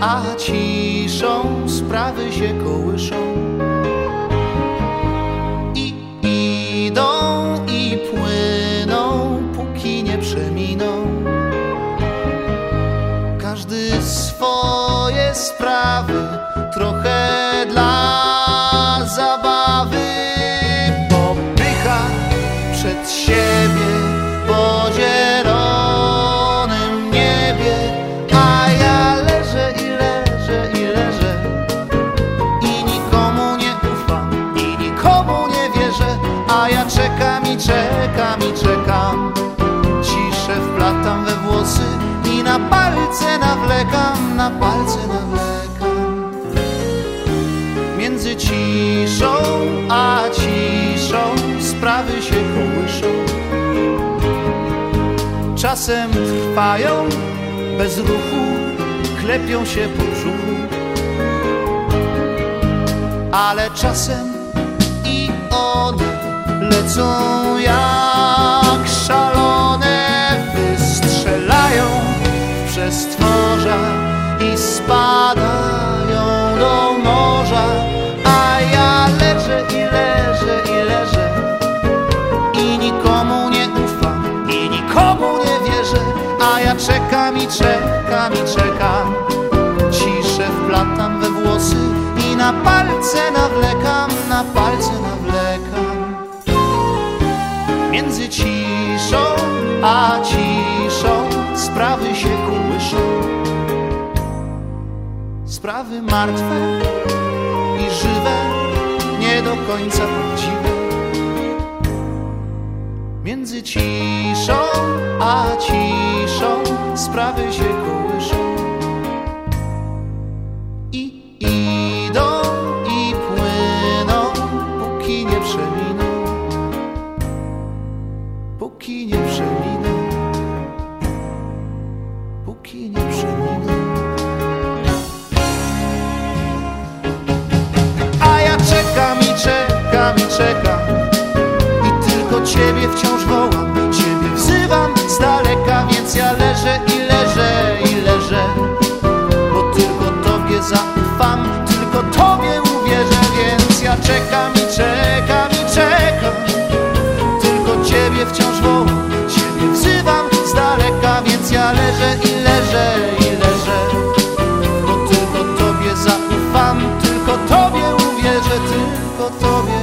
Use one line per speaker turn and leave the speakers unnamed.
A ciszą sprawy się kołyszą. I idą i płyną, póki nie przeminą. Każdy swoje sprawy, trochę dla zabawy przed siebie po zielonym niebie i czekam i czekam Ciszę wplatam we włosy i na palce nawlekam, na palce nawlekam. Między ciszą a ciszą sprawy się kołyszą. Czasem trwają bez ruchu, klepią się po brzuchu. Ale czasem lecą jak szalone Wystrzelają w przestworza i spadają do morza. A ja leżę i leżę i leżę I nikomu nie ufam i nikomu nie wierzę. A ja czekam i czekam i czekam. Ciszę wplatam we włosy i na palce nawlekam, na palce nawlekam Między ciszą a ciszą. Sprawy się kołyszą Sprawy martwe i żywe, nie do końca prawdziwe. Między ciszą a ciszą sprawy się Póki nie przeminą Póki nie przeminą A ja czekam i czekam i czekam. I tylko Ciebie wciąż Tobie